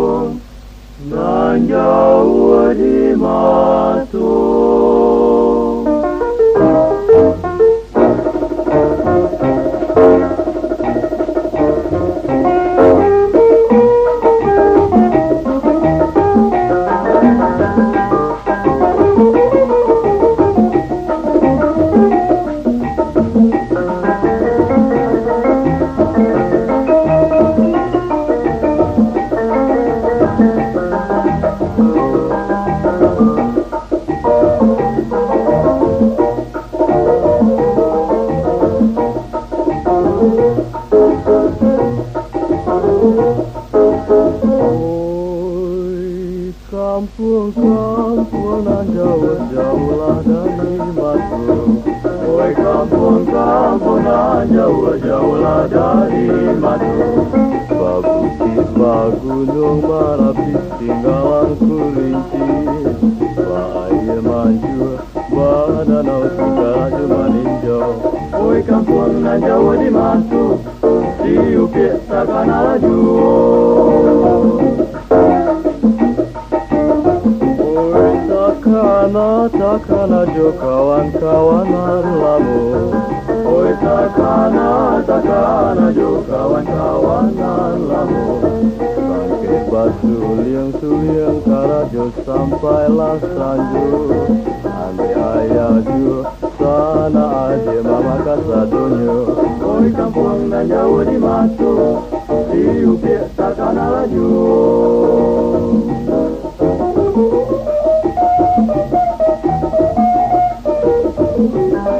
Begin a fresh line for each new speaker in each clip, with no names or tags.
วงนานยาวดีมาตัว kampung kampung nan jauh jauhlah dari batu Oi kampung kampung nan jauh jauhlah dari batu Babukit gunung marapis tinggalan kurinci Air mancur badanau suka cuma Oi kampung nan jauh di matu Diukit takkan laju takana takana jo kawan-kawan lamu Oi takana takana jo kawan-kawan lamu Bangkit batu liang suliang karajo sampailah sanju Ande ayah ju sana aja mama kasadonyo Oi kampung dan jauh di matu Diukit takkan laju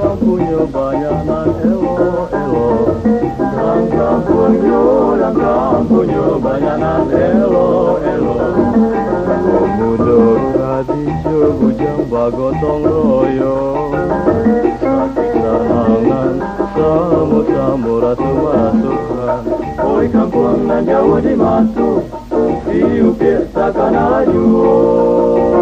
kampungnya banyak nan elo elo. Rang kampungnya, rang kampungnya banyak nan elo elo. Pemuda kadijo bujang bagotong royong. Sakit rahangan, samu-samu ratu masukkan. Oi kampung nan jauh di matu, diukir takkan laju.